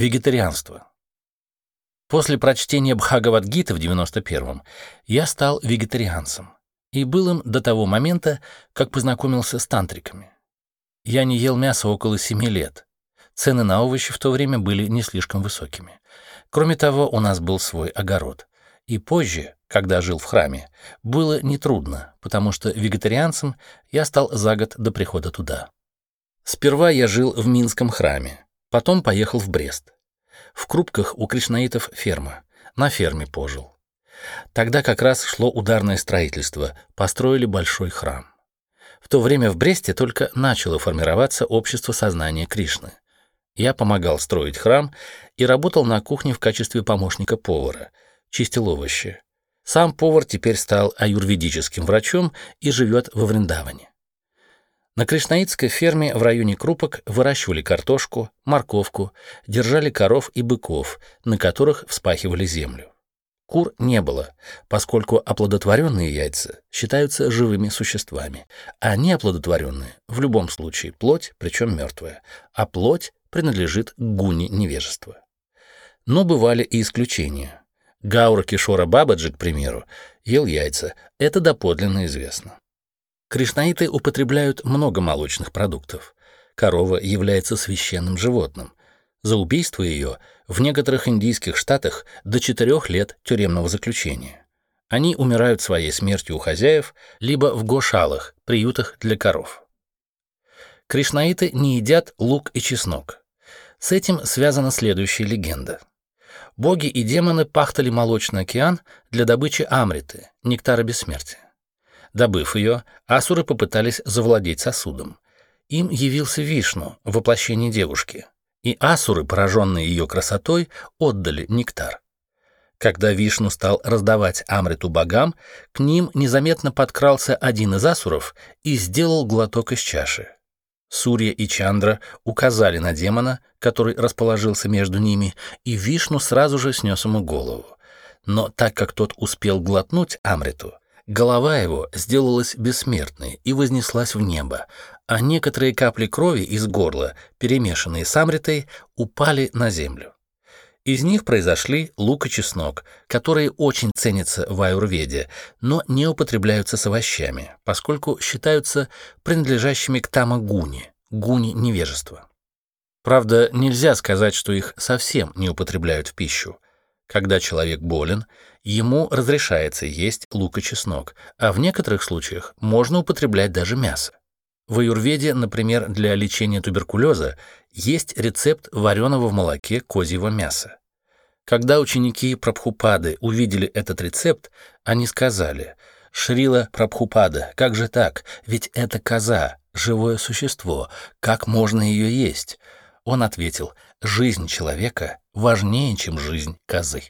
Вегетарианство. После прочтения Бхагавадгиты в 91-м я стал вегетарианцем и был им до того момента, как познакомился с тантриками. Я не ел мясо около семи лет. Цены на овощи в то время были не слишком высокими. Кроме того, у нас был свой огород. И позже, когда жил в храме, было нетрудно, потому что вегетарианцем я стал за год до прихода туда. Сперва я жил в Минском храме, потом поехал в Брест. В Крупках у кришнаитов ферма. На ферме пожил. Тогда как раз шло ударное строительство, построили большой храм. В то время в Бресте только начало формироваться общество сознания Кришны. Я помогал строить храм и работал на кухне в качестве помощника повара, чистил овощи. Сам повар теперь стал аюрведическим врачом и живет во Вриндаване. На Кришнаитской ферме в районе Крупок выращивали картошку, морковку, держали коров и быков, на которых вспахивали землю. Кур не было, поскольку оплодотворенные яйца считаются живыми существами, а неоплодотворенные в любом случае плоть, причем мертвая, а плоть принадлежит гуне невежества. Но бывали и исключения. Гаура Кишора Бабаджи, к примеру, ел яйца, это доподлинно известно. Кришнаиты употребляют много молочных продуктов. Корова является священным животным. За убийство ее в некоторых индийских штатах до 4 лет тюремного заключения. Они умирают своей смертью у хозяев, либо в гошалах, приютах для коров. Кришнаиты не едят лук и чеснок. С этим связана следующая легенда. Боги и демоны пахтали молочный океан для добычи амриты, нектара бессмертия. Добыв ее, асуры попытались завладеть сосудом. Им явился Вишну, воплощение девушки, и асуры, пораженные ее красотой, отдали нектар. Когда Вишну стал раздавать Амриту богам, к ним незаметно подкрался один из асуров и сделал глоток из чаши. Сурья и Чандра указали на демона, который расположился между ними, и Вишну сразу же снес ему голову. Но так как тот успел глотнуть Амриту, Голова его сделалась бессмертной и вознеслась в небо, а некоторые капли крови из горла, перемешанные с амритой, упали на землю. Из них произошли лук и чеснок, которые очень ценятся в аюрведе, но не употребляются с овощами, поскольку считаются принадлежащими к тамагуне, гуне невежества. Правда, нельзя сказать, что их совсем не употребляют в пищу. Когда человек болен, ему разрешается есть лук и чеснок, а в некоторых случаях можно употреблять даже мясо. В аюрведе, например, для лечения туберкулеза есть рецепт вареного в молоке козьего мяса. Когда ученики Прабхупады увидели этот рецепт, они сказали, «Шрила Прабхупада, как же так? Ведь это коза, живое существо, как можно ее есть?» Он ответил, жизнь человека важнее, чем жизнь козы.